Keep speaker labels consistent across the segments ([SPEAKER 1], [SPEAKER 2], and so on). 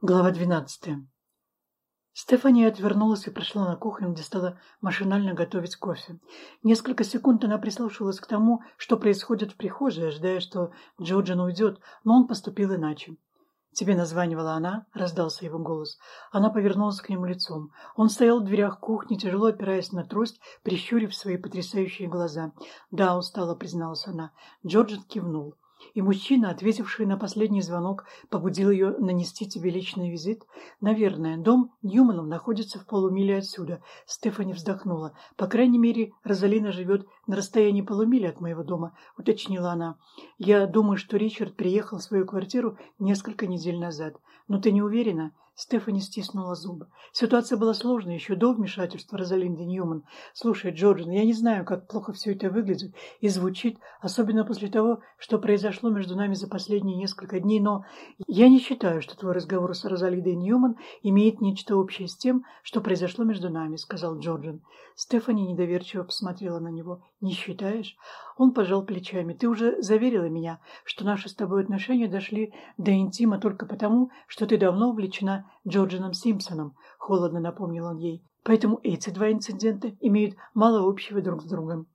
[SPEAKER 1] Глава двенадцатая. Стефания отвернулась и прошла на кухню, где стала машинально готовить кофе. Несколько секунд она прислушивалась к тому, что происходит в прихожей, ожидая, что Джорджин уйдет, но он поступил иначе. «Тебе названивала она?» — раздался его голос. Она повернулась к нему лицом. Он стоял в дверях кухни, тяжело опираясь на трость, прищурив свои потрясающие глаза. «Да, устала», — призналась она. Джорджин кивнул. И мужчина, ответивший на последний звонок, побудил ее нанести тебе личный визит? Наверное, дом Ньюманов находится в полумиле отсюда. Стефани вздохнула. По крайней мере, Розалина живет на расстоянии полумили от моего дома, уточнила она. Я думаю, что Ричард приехал в свою квартиру несколько недель назад. Но ты не уверена? Стефани стиснула зубы. Ситуация была сложной еще до вмешательства Розалинды Ньюман. «Слушай, Джорджин, я не знаю, как плохо все это выглядит и звучит, особенно после того, что произошло между нами за последние несколько дней, но я не считаю, что твой разговор с Розалиндой Ньюман имеет нечто общее с тем, что произошло между нами», — сказал Джорджин. Стефани недоверчиво посмотрела на него. «Не считаешь?» Он пожал плечами. «Ты уже заверила меня, что наши с тобой отношения дошли до интима только потому, что ты давно увлечена Джорджином Симпсоном», — холодно напомнил он ей. «Поэтому эти два инцидента имеют мало общего друг с другом.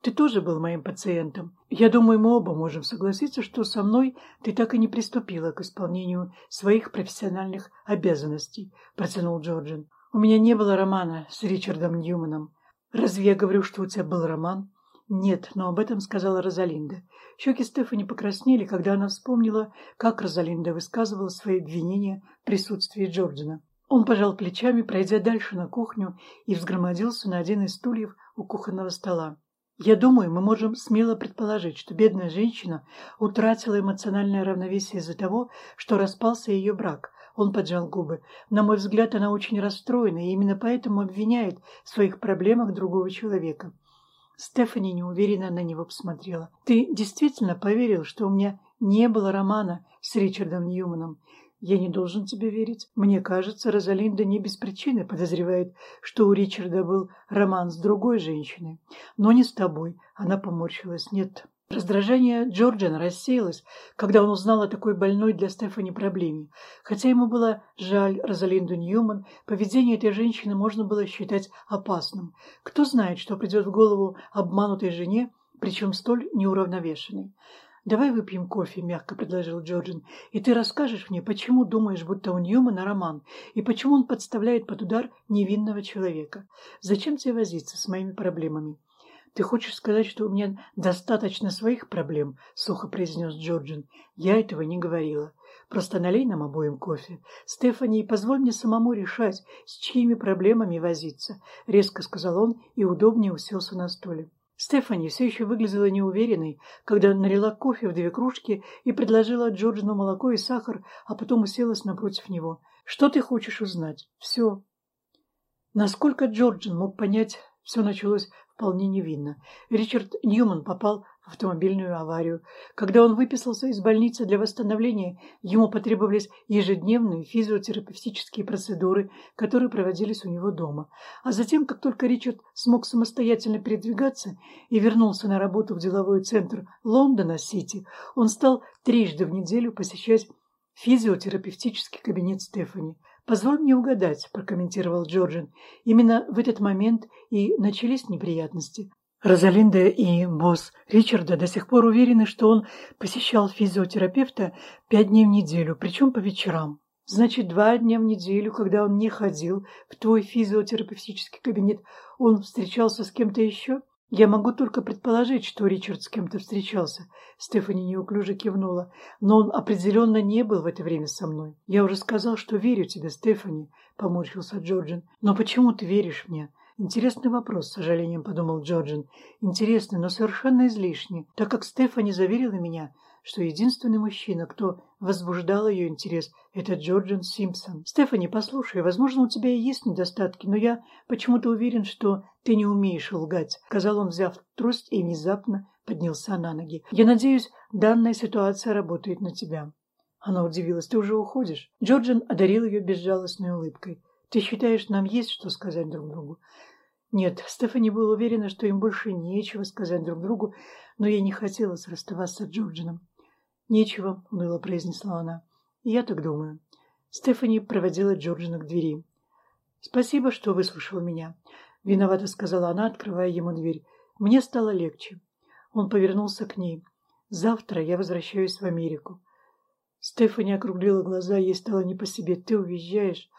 [SPEAKER 1] Ты тоже был моим пациентом. Я думаю, мы оба можем согласиться, что со мной ты так и не приступила к исполнению своих профессиональных обязанностей», — протянул Джорджин. «У меня не было романа с Ричардом Ньюманом. Разве я говорю, что у тебя был роман?» «Нет, но об этом сказала Розалинда». Щеки Стефани покраснели, когда она вспомнила, как Розалинда высказывала свои обвинения в присутствии Джорджина. Он пожал плечами, пройдя дальше на кухню, и взгромодился на один из стульев у кухонного стола. «Я думаю, мы можем смело предположить, что бедная женщина утратила эмоциональное равновесие из-за того, что распался ее брак». Он поджал губы. «На мой взгляд, она очень расстроена, и именно поэтому обвиняет в своих проблемах другого человека». Стефани неуверенно на него посмотрела. «Ты действительно поверил, что у меня не было романа с Ричардом Ньюманом?» «Я не должен тебе верить. Мне кажется, Розалинда не без причины подозревает, что у Ричарда был роман с другой женщиной. Но не с тобой». Она поморщилась. «Нет, Раздражение Джорджина рассеялось, когда он узнал о такой больной для Стефани проблеме. Хотя ему было жаль Розалинду Ньюман, поведение этой женщины можно было считать опасным. Кто знает, что придет в голову обманутой жене, причем столь неуравновешенной. «Давай выпьем кофе», — мягко предложил Джорджин, «и ты расскажешь мне, почему думаешь, будто у Ньюмана роман, и почему он подставляет под удар невинного человека. Зачем тебе возиться с моими проблемами?» «Ты хочешь сказать, что у меня достаточно своих проблем?» — сухо произнес Джорджин. «Я этого не говорила. Просто налей нам обоим кофе. Стефани, позволь мне самому решать, с чьими проблемами возиться», — резко сказал он и удобнее уселся на стуле. Стефани все еще выглядела неуверенной, когда налила кофе в две кружки и предложила Джорджину молоко и сахар, а потом уселась напротив него. «Что ты хочешь узнать?» «Все». Насколько Джорджин мог понять, все началось вполне невинно. Ричард Ньюман попал в автомобильную аварию. Когда он выписался из больницы для восстановления, ему потребовались ежедневные физиотерапевтические процедуры, которые проводились у него дома. А затем, как только Ричард смог самостоятельно передвигаться и вернулся на работу в деловой центр Лондона-Сити, он стал трижды в неделю посещать физиотерапевтический кабинет Стефани. «Позволь мне угадать», – прокомментировал Джорджин. «Именно в этот момент и начались неприятности. Розалинда и босс Ричарда до сих пор уверены, что он посещал физиотерапевта пять дней в неделю, причем по вечерам. Значит, два дня в неделю, когда он не ходил в твой физиотерапевтический кабинет, он встречался с кем-то еще? Я могу только предположить, что Ричард с кем-то встречался. Стефани неуклюже кивнула. Но он определенно не был в это время со мной. Я уже сказал, что верю тебе, Стефани, поморщился Джорджин. Но почему ты веришь мне? Интересный вопрос, с сожалением подумал Джорджин. Интересный, но совершенно излишний, так как Стефани заверила меня, что единственный мужчина, кто возбуждал ее интерес, это Джорджин Симпсон. «Стефани, послушай, возможно, у тебя и есть недостатки, но я почему-то уверен, что ты не умеешь лгать», — сказал он, взяв трость и внезапно поднялся на ноги. «Я надеюсь, данная ситуация работает на тебя». Она удивилась. «Ты уже уходишь?» Джорджин одарил ее безжалостной улыбкой. «Ты считаешь, нам есть что сказать друг другу?» Нет, Стефани была уверена, что им больше нечего сказать друг другу, но ей не хотелось расставаться с Джорджином. «Нечего», — уныло произнесла она. «Я так думаю». Стефани проводила Джорджина к двери. «Спасибо, что выслушал меня», — виновато сказала она, открывая ему дверь. «Мне стало легче». Он повернулся к ней. «Завтра я возвращаюсь в Америку». Стефани округлила глаза, ей стало не по себе. «Ты уезжаешь?»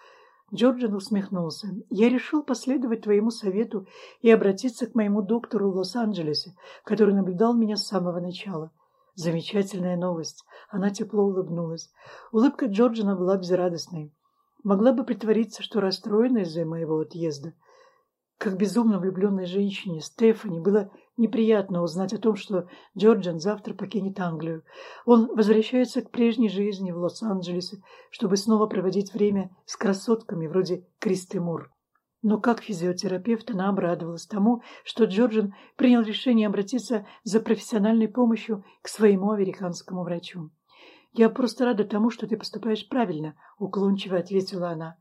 [SPEAKER 1] Джорджин усмехнулся. «Я решил последовать твоему совету и обратиться к моему доктору в Лос-Анджелесе, который наблюдал меня с самого начала. Замечательная новость. Она тепло улыбнулась. Улыбка Джорджина была безрадостной. Могла бы притвориться, что расстроена из-за моего отъезда. Как безумно влюбленной женщине Стефани было неприятно узнать о том, что Джорджин завтра покинет Англию. Он возвращается к прежней жизни в Лос-Анджелесе, чтобы снова проводить время с красотками вроде Кристи Мур. Но как физиотерапевт она обрадовалась тому, что Джорджин принял решение обратиться за профессиональной помощью к своему американскому врачу. «Я просто рада тому, что ты поступаешь правильно», — уклончиво ответила она.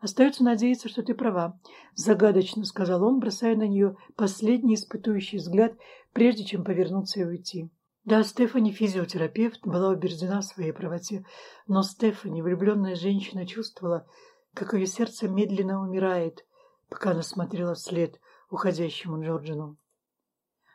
[SPEAKER 1] «Остается надеяться, что ты права», — загадочно сказал он, бросая на нее последний испытующий взгляд, прежде чем повернуться и уйти. Да, Стефани, физиотерапевт, была убеждена в своей правоте, но Стефани, влюбленная женщина, чувствовала, как ее сердце медленно умирает, пока она смотрела вслед уходящему Джорджину.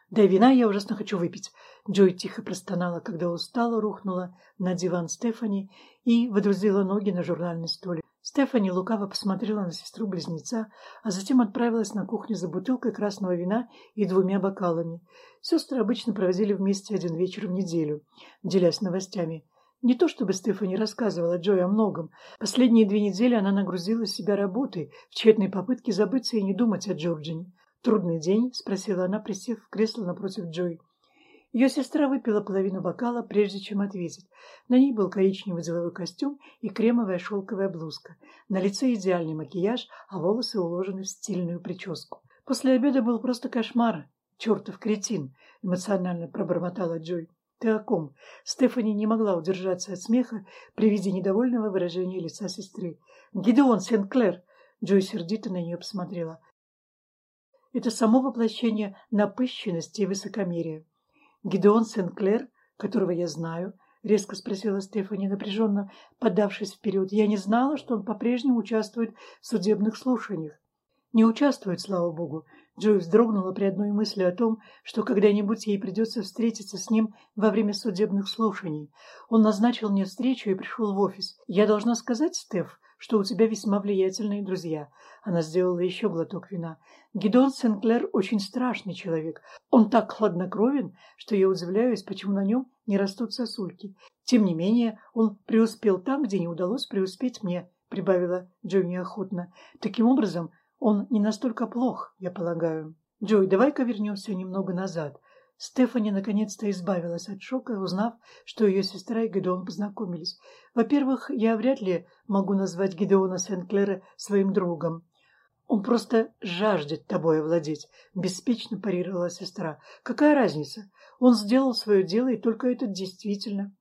[SPEAKER 1] «Да вина я ужасно хочу выпить», — Джой тихо простонала, когда устала, рухнула на диван Стефани и выдрузила ноги на журнальный столик. Стефани лукаво посмотрела на сестру-близнеца, а затем отправилась на кухню за бутылкой красного вина и двумя бокалами. Сестры обычно проводили вместе один вечер в неделю, делясь новостями. Не то чтобы Стефани рассказывала Джой о многом. Последние две недели она нагрузила себя работой в тщетной попытке забыться и не думать о Джорджине. «Трудный день?» – спросила она, присев в кресло напротив Джой. Ее сестра выпила половину бокала, прежде чем ответить. На ней был коричневый деловой костюм и кремовая шелковая блузка. На лице идеальный макияж, а волосы уложены в стильную прическу. После обеда был просто кошмар. «Чертов кретин!» – эмоционально пробормотала Джой. «Ты о ком?» Стефани не могла удержаться от смеха при виде недовольного выражения лица сестры. «Гидеон Сен-Клер!» Джой сердито на нее посмотрела. Это само воплощение напыщенности и высокомерия. Гидеон Сен-Клер, которого я знаю, резко спросила Стефани, напряженно подавшись вперед. Я не знала, что он по-прежнему участвует в судебных слушаниях. Не участвует, слава богу. Джой вздрогнула при одной мысли о том, что когда-нибудь ей придется встретиться с ним во время судебных слушаний. Он назначил мне встречу и пришел в офис. Я должна сказать, Стеф, что у тебя весьма влиятельные друзья. Она сделала еще глоток вина. Гидон Сенклер очень страшный человек. Он так хладнокровен, что я удивляюсь, почему на нем не растут сосульки. Тем не менее, он преуспел там, где не удалось преуспеть мне, прибавила Джой неохотно. Таким образом, он не настолько плох, я полагаю. Джой, давай-ка вернемся немного назад. Стефани наконец-то избавилась от шока, узнав, что ее сестра и Гедеон познакомились. Во-первых, я вряд ли могу назвать Гедеона Сен-Клера своим другом. Он просто жаждет тобой овладеть, беспечно парировала сестра. Какая разница? Он сделал свое дело, и только это действительно.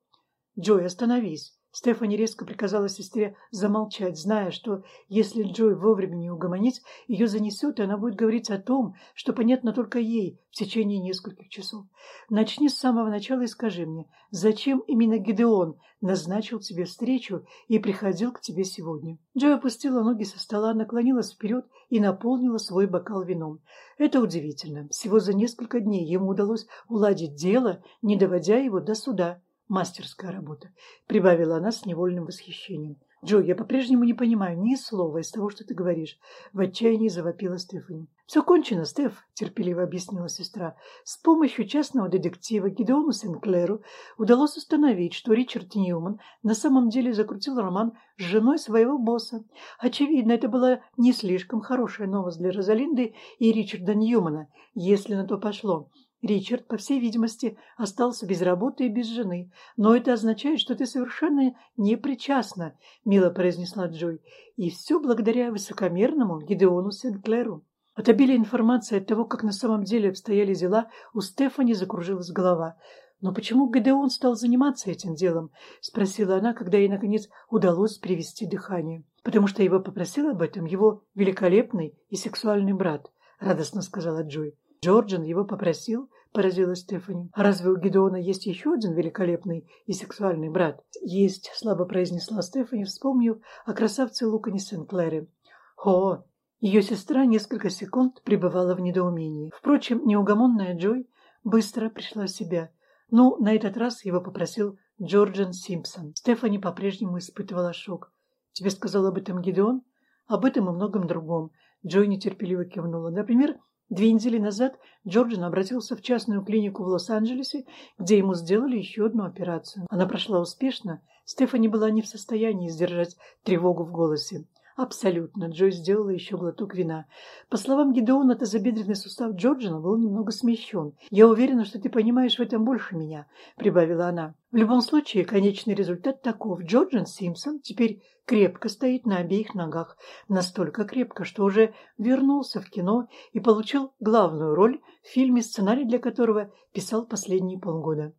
[SPEAKER 1] Джой, остановись. Стефани резко приказала сестре замолчать, зная, что если Джой вовремя не угомонить, ее занесет, и она будет говорить о том, что понятно только ей в течение нескольких часов. Начни с самого начала и скажи мне, зачем именно Гидеон назначил тебе встречу и приходил к тебе сегодня? Джой опустила ноги со стола, наклонилась вперед и наполнила свой бокал вином. Это удивительно. Всего за несколько дней ему удалось уладить дело, не доводя его до суда. Мастерская работа, прибавила она с невольным восхищением. Джо, я по-прежнему не понимаю ни слова из того, что ты говоришь. В отчаянии завопила Стефани. Все кончено, Стеф, терпеливо объяснила сестра. С помощью частного детектива Гидеону Сенклеру удалось установить, что Ричард Ньюман на самом деле закрутил роман с женой своего босса. Очевидно, это была не слишком хорошая новость для Розалинды и Ричарда Ньюмана, если на то пошло. Ричард, по всей видимости, остался без работы и без жены. Но это означает, что ты совершенно не причастна, мило произнесла Джой. И все благодаря высокомерному Гидеону Сенклеру. От обилия информации от того, как на самом деле обстояли дела, у Стефани закружилась голова. «Но почему Гидеон стал заниматься этим делом?» – спросила она, когда ей, наконец, удалось привести дыхание. «Потому что его попросил об этом его великолепный и сексуальный брат», – радостно сказала Джой. Джорджин его попросил, – поразилась Стефани. «А разве у Гедеона есть еще один великолепный и сексуальный брат?» «Есть», – слабо произнесла Стефани, вспомнив о красавце Лукане Сент-Клэре. «О!» Ее сестра несколько секунд пребывала в недоумении. Впрочем, неугомонная Джой быстро пришла в себя. Ну, на этот раз его попросил Джорджан Симпсон. Стефани по-прежнему испытывала шок. «Тебе сказал об этом Гедеон?» «Об этом и многом другом». Джой нетерпеливо кивнула. «Например, Две недели назад Джорджин обратился в частную клинику в Лос-Анджелесе, где ему сделали еще одну операцию. Она прошла успешно. Стефани была не в состоянии сдержать тревогу в голосе. Абсолютно. Джой сделала еще глоток вина. По словам Гидеона, тазобедренный сустав Джорджина был немного смещен. «Я уверена, что ты понимаешь в этом больше меня», — прибавила она. В любом случае, конечный результат таков. Джорджин Симпсон теперь крепко стоит на обеих ногах. Настолько крепко, что уже вернулся в кино и получил главную роль в фильме, сценарий для которого писал последние полгода.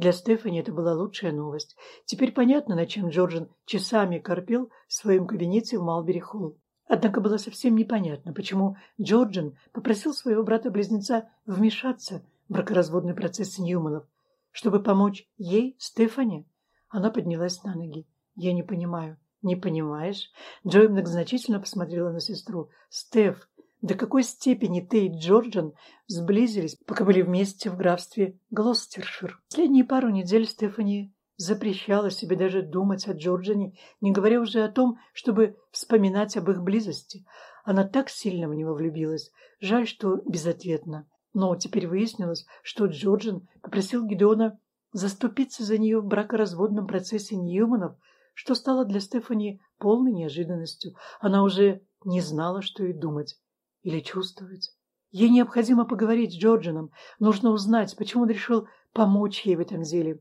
[SPEAKER 1] Для Стефани это была лучшая новость. Теперь понятно, над чем Джорджин часами корпел в своем кабинете в Малбери-Холл. Однако было совсем непонятно, почему Джорджин попросил своего брата-близнеца вмешаться в бракоразводный процесс Ньюманов, чтобы помочь ей, Стефани. Она поднялась на ноги. «Я не понимаю». «Не понимаешь?» Джой многозначительно посмотрела на сестру. «Стеф, до какой степени ты и Джорджан сблизились, пока были вместе в графстве Глостершир. Последние пару недель Стефани запрещала себе даже думать о Джорджане, не говоря уже о том, чтобы вспоминать об их близости. Она так сильно в него влюбилась. Жаль, что безответно. Но теперь выяснилось, что Джорджан попросил Гидеона заступиться за нее в бракоразводном процессе Ньюманов, что стало для Стефани полной неожиданностью. Она уже не знала, что и думать или чувствовать. Ей необходимо поговорить с Джорджином. Нужно узнать, почему он решил помочь ей в этом деле.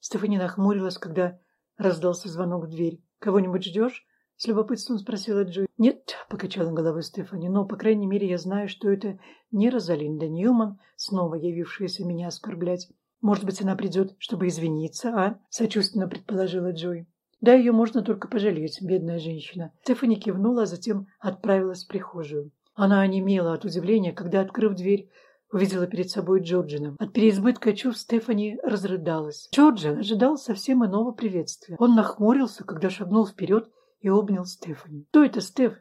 [SPEAKER 1] Стефани нахмурилась, когда раздался звонок в дверь. «Кого-нибудь ждешь?» — с любопытством спросила Джой. «Нет», — покачала головой Стефани, «но, по крайней мере, я знаю, что это не Розалинда Ньюман, снова явившаяся меня оскорблять. Может быть, она придет, чтобы извиниться, а?» — сочувственно предположила Джой. «Да, ее можно только пожалеть, бедная женщина». Стефани кивнула, а затем отправилась в прихожую. Она онемела от удивления, когда, открыв дверь, увидела перед собой Джорджина. От переизбытка чувств Стефани разрыдалась. Джорджин ожидал совсем иного приветствия. Он нахмурился, когда шагнул вперед и обнял Стефани. «Кто это, Стеф?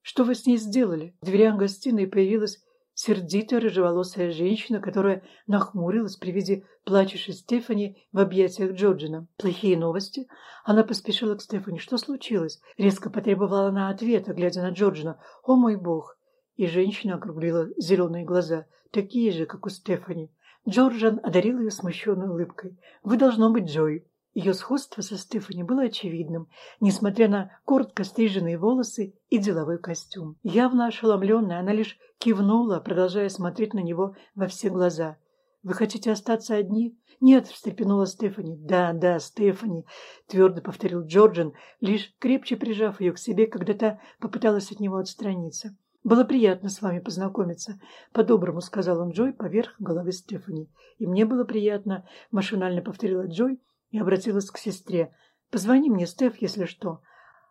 [SPEAKER 1] Что вы с ней сделали?» В дверях гостиной появилась сердитая рыжеволосая женщина, которая нахмурилась при виде плачущей Стефани в объятиях Джорджина. «Плохие новости?» Она поспешила к Стефани. «Что случилось?» Резко потребовала она ответа, глядя на Джорджина. «О мой бог!» И женщина округлила зеленые глаза, такие же, как у Стефани. Джорджан одарил ее смущенной улыбкой. «Вы должно быть Джой». Ее сходство со Стефани было очевидным, несмотря на коротко стриженные волосы и деловой костюм. Явно ошеломленная, она лишь кивнула, продолжая смотреть на него во все глаза. «Вы хотите остаться одни?» «Нет», — встрепенула Стефани. «Да, да, Стефани», — твердо повторил Джорджан, лишь крепче прижав ее к себе, когда та попыталась от него отстраниться. «Было приятно с вами познакомиться», — по-доброму сказал он Джой поверх головы Стефани. «И мне было приятно», — машинально повторила Джой и обратилась к сестре. «Позвони мне, Стеф, если что».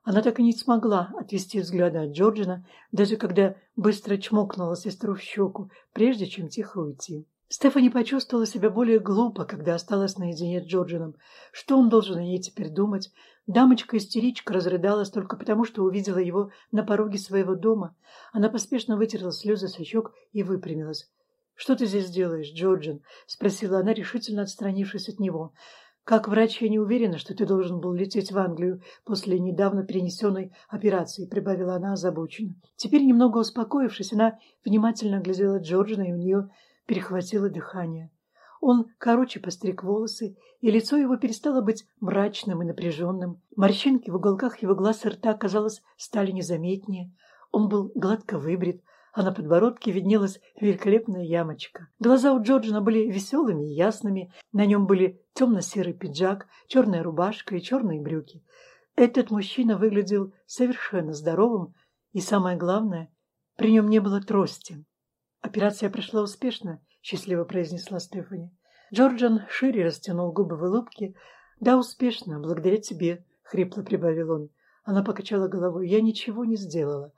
[SPEAKER 1] Она так и не смогла отвести взгляда от Джорджина, даже когда быстро чмокнула сестру в щеку, прежде чем тихо уйти. Стефани почувствовала себя более глупо, когда осталась наедине с Джорджином. Что он должен о ней теперь думать? Дамочка-истеричка разрыдалась только потому, что увидела его на пороге своего дома. Она поспешно вытерла слезы со щек и выпрямилась. «Что ты здесь делаешь, Джорджин?» — спросила она, решительно отстранившись от него. «Как врач я не уверена, что ты должен был лететь в Англию после недавно перенесенной операции», — прибавила она озабоченно. Теперь, немного успокоившись, она внимательно глядела Джорджина, и у нее перехватило дыхание. Он короче постриг волосы, и лицо его перестало быть мрачным и напряженным. Морщинки в уголках его глаз и рта, казалось, стали незаметнее. Он был гладко выбрит, а на подбородке виднелась великолепная ямочка. Глаза у Джорджина были веселыми и ясными, на нем были темно-серый пиджак, черная рубашка и черные брюки. Этот мужчина выглядел совершенно здоровым, и самое главное, при нем не было трости. «Операция прошла успешно», — счастливо произнесла Стефани. Джорджан шире растянул губы в улыбке. «Да, успешно, благодаря тебе», — хрипло прибавил он. Она покачала головой. «Я ничего не сделала.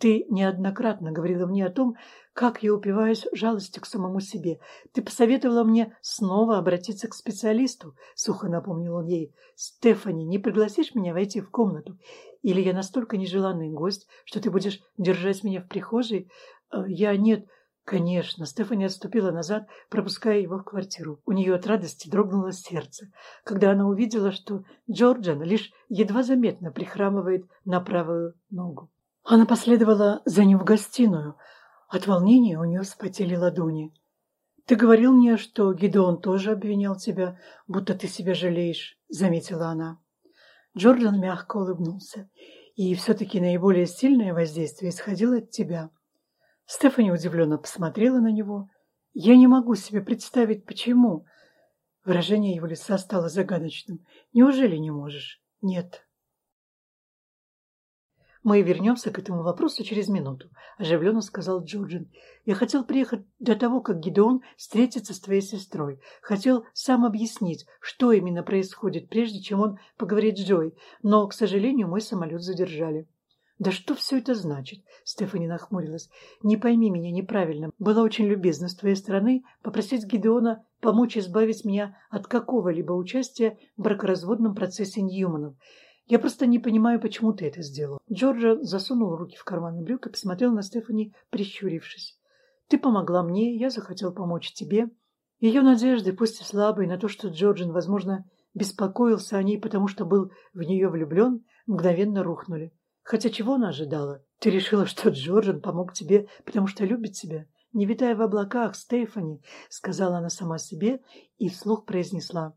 [SPEAKER 1] Ты неоднократно говорила мне о том, как я упиваюсь жалостью к самому себе. Ты посоветовала мне снова обратиться к специалисту, — сухо напомнил он ей. Стефани, не пригласишь меня войти в комнату? Или я настолько нежеланный гость, что ты будешь держать меня в прихожей? Э, я нет... Конечно, Стефани отступила назад, пропуская его в квартиру. У нее от радости дрогнуло сердце, когда она увидела, что Джорджан лишь едва заметно прихрамывает на правую ногу. Она последовала за ним в гостиную. От волнения у нее вспотели ладони. «Ты говорил мне, что Гидеон тоже обвинял тебя, будто ты себя жалеешь», — заметила она. Джордан мягко улыбнулся. «И все-таки наиболее сильное воздействие исходило от тебя». Стефани удивленно посмотрела на него. «Я не могу себе представить, почему». Выражение его лица стало загадочным. «Неужели не можешь?» «Нет». «Мы вернемся к этому вопросу через минуту», – оживленно сказал Джорджин. «Я хотел приехать до того, как Гидеон встретится с твоей сестрой. Хотел сам объяснить, что именно происходит, прежде чем он поговорит с Джой, но, к сожалению, мой самолет задержали». «Да что все это значит?» – Стефани нахмурилась. «Не пойми меня неправильно. Было очень любезно с твоей стороны попросить Гидеона помочь избавить меня от какого-либо участия в бракоразводном процессе Ньюманов. Я просто не понимаю, почему ты это сделал. Джорджа засунул руки в карманы брюк и посмотрел на Стефани, прищурившись. Ты помогла мне, я захотел помочь тебе. Ее надежды, пусть и слабые, на то, что Джорджин, возможно, беспокоился о ней, потому что был в нее влюблен, мгновенно рухнули. Хотя чего она ожидала? Ты решила, что Джорджин помог тебе, потому что любит тебя? Не витая в облаках, Стефани, сказала она сама себе и вслух произнесла.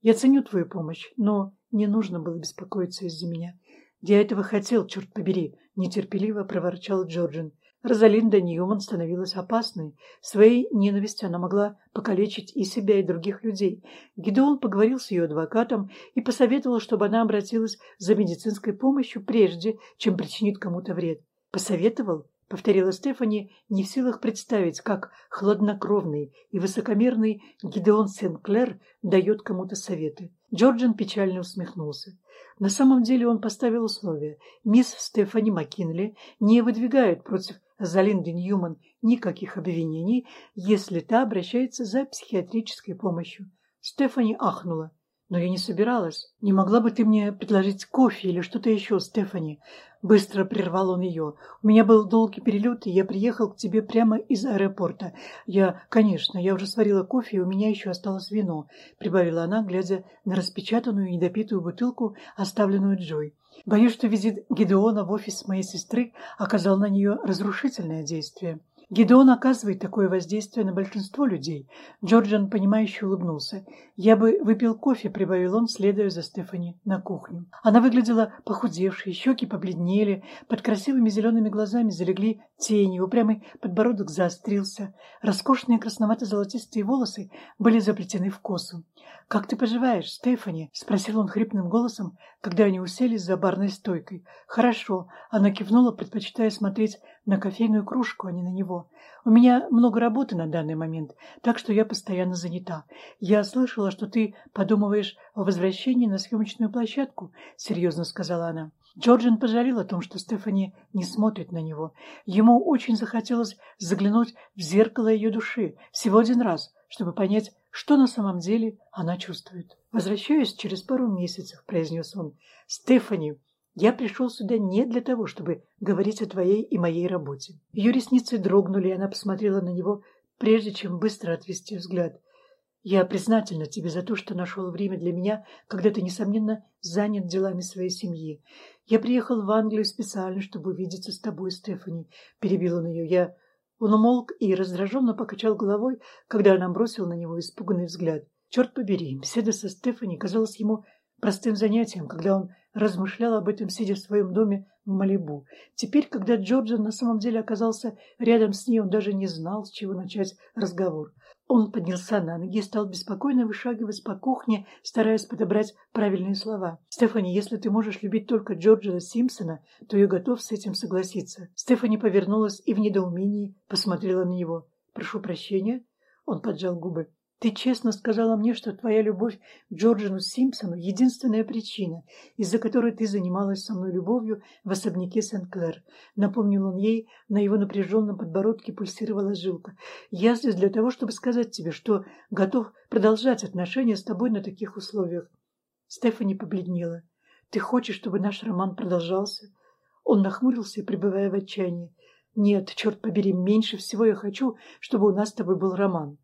[SPEAKER 1] Я ценю твою помощь, но не нужно было беспокоиться из-за меня. Я этого хотел, черт побери, нетерпеливо проворчал Джорджин. Розалинда Ньюман становилась опасной. Своей ненавистью она могла покалечить и себя, и других людей. Гидеон поговорил с ее адвокатом и посоветовал, чтобы она обратилась за медицинской помощью прежде, чем причинит кому-то вред. Посоветовал? — повторила Стефани, не в силах представить, как хладнокровный и высокомерный Гидеон Сенклер дает кому-то советы. Джорджин печально усмехнулся. На самом деле он поставил условие. Мисс Стефани Маккинли не выдвигает против Залинды Ньюман никаких обвинений, если та обращается за психиатрической помощью. Стефани ахнула. Но я не собиралась. Не могла бы ты мне предложить кофе или что-то еще, Стефани? Быстро прервал он ее. У меня был долгий перелет, и я приехал к тебе прямо из аэропорта. Я, конечно, я уже сварила кофе, и у меня еще осталось вино, прибавила она, глядя на распечатанную недопитую бутылку, оставленную Джой. Боюсь, что визит Гидеона в офис моей сестры оказал на нее разрушительное действие. Гидеон оказывает такое воздействие на большинство людей. Джорджан, понимающе улыбнулся. «Я бы выпил кофе», — прибавил он, следуя за Стефани на кухню. Она выглядела похудевшей, щеки побледнели, под красивыми зелеными глазами залегли тени, упрямый подбородок заострился. Роскошные красновато-золотистые волосы были заплетены в косу. «Как ты поживаешь, Стефани?» — спросил он хриплым голосом, когда они уселись за барной стойкой. «Хорошо», — она кивнула, предпочитая смотреть на кофейную кружку, а не на него. «У меня много работы на данный момент, так что я постоянно занята. Я слышала, что ты подумываешь о возвращении на съемочную площадку», — серьезно сказала она. Джорджин пожалел о том, что Стефани не смотрит на него. Ему очень захотелось заглянуть в зеркало ее души всего один раз, чтобы понять, что на самом деле она чувствует. «Возвращаюсь через пару месяцев», — произнес он. «Стефани, я пришел сюда не для того, чтобы говорить о твоей и моей работе». Ее ресницы дрогнули, и она посмотрела на него, прежде чем быстро отвести взгляд. «Я признательна тебе за то, что нашел время для меня, когда ты, несомненно, занят делами своей семьи. Я приехал в Англию специально, чтобы увидеться с тобой, Стефани», — перебил он ее. «Я он умолк и раздраженно покачал головой, когда она бросила на него испуганный взгляд. Черт побери, беседа со Стефани казалась ему простым занятием, когда он размышлял об этом, сидя в своем доме в Малибу. Теперь, когда Джорджин на самом деле оказался рядом с ней, он даже не знал, с чего начать разговор. Он поднялся на ноги и стал беспокойно вышагивать по кухне, стараясь подобрать правильные слова. «Стефани, если ты можешь любить только Джорджа Симпсона, то я готов с этим согласиться». Стефани повернулась и в недоумении посмотрела на него. «Прошу прощения». Он поджал губы. Ты честно сказала мне, что твоя любовь к Джорджину Симпсону – единственная причина, из-за которой ты занималась со мной любовью в особняке Сент-Клэр. Напомнил он ей, на его напряженном подбородке пульсировала жилка. Я здесь для того, чтобы сказать тебе, что готов продолжать отношения с тобой на таких условиях. Стефани побледнела. Ты хочешь, чтобы наш роман продолжался? Он нахмурился, пребывая в отчаянии. Нет, черт побери, меньше всего я хочу, чтобы у нас с тобой был роман.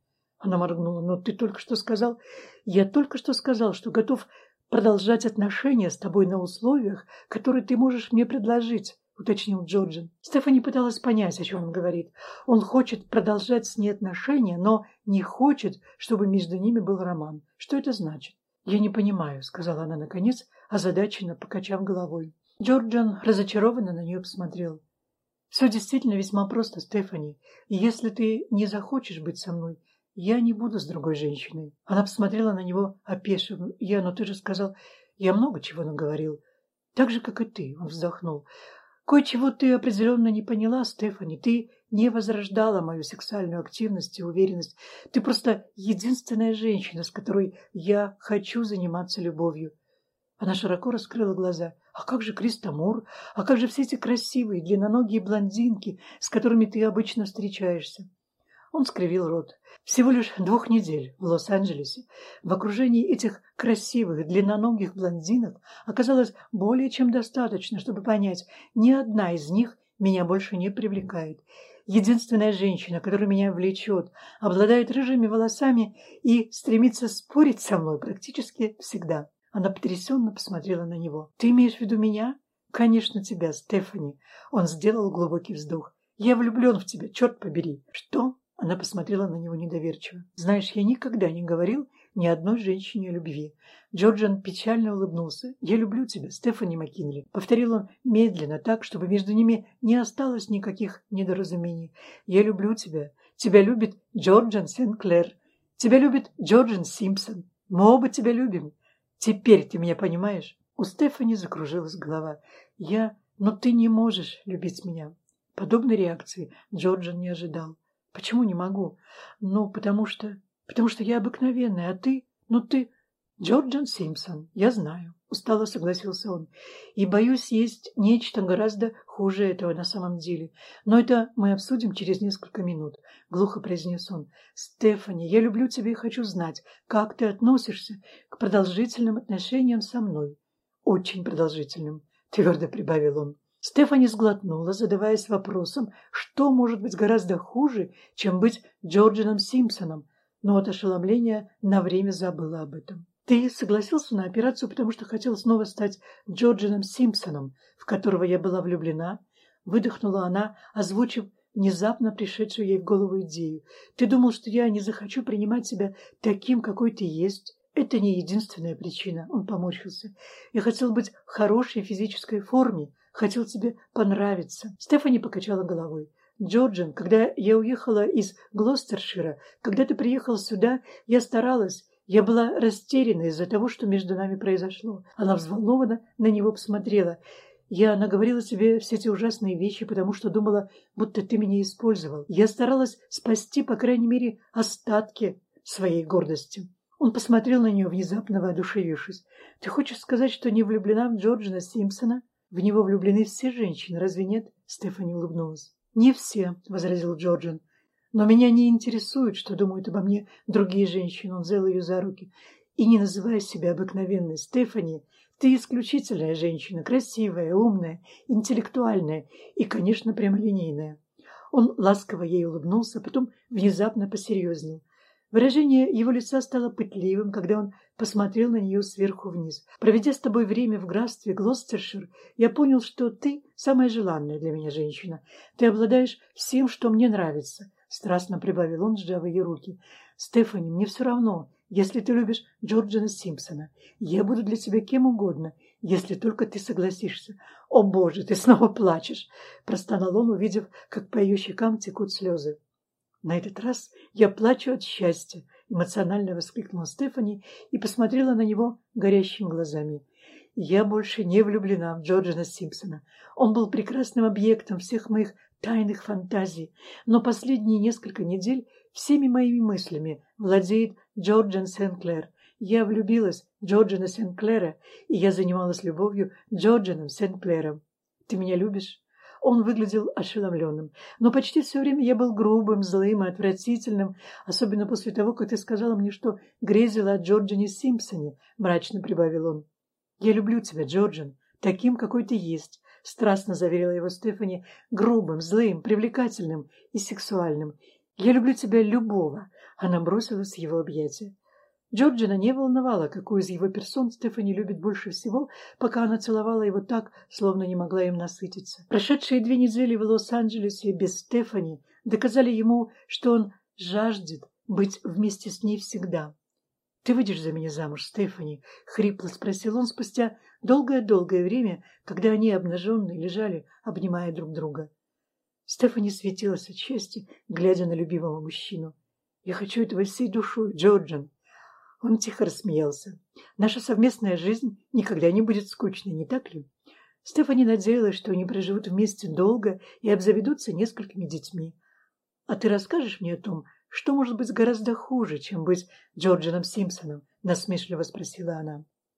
[SPEAKER 1] Она моргнула. «Но ты только что сказал...» «Я только что сказал, что готов продолжать отношения с тобой на условиях, которые ты можешь мне предложить», — уточнил Джорджин. Стефани пыталась понять, о чем он говорит. Он хочет продолжать с ней отношения, но не хочет, чтобы между ними был роман. Что это значит? «Я не понимаю», — сказала она наконец, озадаченно покачав головой. Джорджин разочарованно на нее посмотрел. «Все действительно весьма просто, Стефани. Если ты не захочешь быть со мной, я не буду с другой женщиной. Она посмотрела на него, опешив. Я, но ты же сказал, я много чего наговорил. Так же, как и ты, он вздохнул. Кое-чего ты определенно не поняла, Стефани. Ты не возрождала мою сексуальную активность и уверенность. Ты просто единственная женщина, с которой я хочу заниматься любовью. Она широко раскрыла глаза. А как же Кристомор? А как же все эти красивые, длинноногие блондинки, с которыми ты обычно встречаешься? Он скривил рот. Всего лишь двух недель в Лос-Анджелесе в окружении этих красивых, длинноногих блондинок оказалось более чем достаточно, чтобы понять, ни одна из них меня больше не привлекает. Единственная женщина, которая меня влечет, обладает рыжими волосами и стремится спорить со мной практически всегда. Она потрясенно посмотрела на него. «Ты имеешь в виду меня?» «Конечно, тебя, Стефани». Он сделал глубокий вздох. «Я влюблен в тебя, черт побери». «Что?» Она посмотрела на него недоверчиво. «Знаешь, я никогда не говорил ни одной женщине о любви». Джорджан печально улыбнулся. «Я люблю тебя, Стефани Маккинли», — повторил он медленно, так, чтобы между ними не осталось никаких недоразумений. «Я люблю тебя. Тебя любит Джорджан Сенклер. Тебя любит Джорджан Симпсон. Мы оба тебя любим. Теперь ты меня понимаешь?» У Стефани закружилась голова. «Я... Но ты не можешь любить меня». Подобной реакции Джорджан не ожидал. Почему не могу? Ну, потому что... Потому что я обыкновенная, а ты... Ну, ты... Джорджан Симпсон, я знаю. Устало согласился он. И, боюсь, есть нечто гораздо хуже этого на самом деле. Но это мы обсудим через несколько минут. Глухо произнес он. Стефани, я люблю тебя и хочу знать, как ты относишься к продолжительным отношениям со мной. Очень продолжительным, твердо прибавил он. Стефани сглотнула, задаваясь вопросом, что может быть гораздо хуже, чем быть Джорджином Симпсоном, но от ошеломления на время забыла об этом. «Ты согласился на операцию, потому что хотел снова стать Джорджином Симпсоном, в которого я была влюблена?» Выдохнула она, озвучив внезапно пришедшую ей в голову идею. «Ты думал, что я не захочу принимать себя таким, какой ты есть?» «Это не единственная причина», — он поморщился. «Я хотел быть в хорошей физической форме, хотел тебе понравиться. Стефани покачала головой. Джорджин, когда я уехала из Глостершира, когда ты приехал сюда, я старалась. Я была растеряна из-за того, что между нами произошло. Она взволнованно на него посмотрела. Я наговорила тебе все эти ужасные вещи, потому что думала, будто ты меня использовал. Я старалась спасти, по крайней мере, остатки своей гордости. Он посмотрел на нее, внезапно воодушевившись. «Ты хочешь сказать, что не влюблена в Джорджина Симпсона?» В него влюблены все женщины, разве нет? Стефани улыбнулась. Не все, возразил Джорджин. Но меня не интересует, что думают обо мне другие женщины. Он взял ее за руки. И не называй себя обыкновенной, Стефани. Ты исключительная женщина, красивая, умная, интеллектуальная и, конечно, прямолинейная. Он ласково ей улыбнулся, потом внезапно посерьезнел. Выражение его лица стало пытливым, когда он посмотрел на нее сверху вниз. «Проведя с тобой время в графстве Глостершир, я понял, что ты самая желанная для меня женщина. Ты обладаешь всем, что мне нравится», — страстно прибавил он, сжав ее руки. «Стефани, мне все равно, если ты любишь Джорджина Симпсона. Я буду для тебя кем угодно, если только ты согласишься. О, Боже, ты снова плачешь!» — простонал он, увидев, как по ее щекам текут слезы. На этот раз я плачу от счастья, эмоционально воскликнула Стефани и посмотрела на него горящими глазами. Я больше не влюблена в Джорджина Симпсона. Он был прекрасным объектом всех моих тайных фантазий, но последние несколько недель Всеми моими мыслями владеет Джорджин Сенклер. Я влюбилась в Джорджина Сенклера, и я занималась любовью Джорджином Сенклером. Ты меня любишь? Он выглядел ошеломленным. Но почти все время я был грубым, злым и отвратительным, особенно после того, как ты сказала мне, что грезила о Джорджине Симпсоне, мрачно прибавил он. Я люблю тебя, Джорджин, таким, какой ты есть, страстно заверила его Стефани, грубым, злым, привлекательным и сексуальным. Я люблю тебя любого. Она бросилась в его объятия. Джорджина не волновала, какую из его персон Стефани любит больше всего, пока она целовала его так, словно не могла им насытиться. Прошедшие две недели в Лос-Анджелесе без Стефани доказали ему, что он жаждет быть вместе с ней всегда. «Ты выйдешь за меня замуж, Стефани?» — хрипло спросил он спустя долгое-долгое время, когда они обнаженные лежали, обнимая друг друга. Стефани светилась от счастья, глядя на любимого мужчину. «Я хочу этого всей душой, Джорджин!» Он тихо рассмеялся. Наша совместная жизнь никогда не будет скучной, не так ли? Стефани надеялась, что они проживут вместе долго и обзаведутся несколькими детьми. А ты расскажешь мне о том, что может быть гораздо хуже, чем быть Джорджином Симпсоном? Насмешливо спросила она.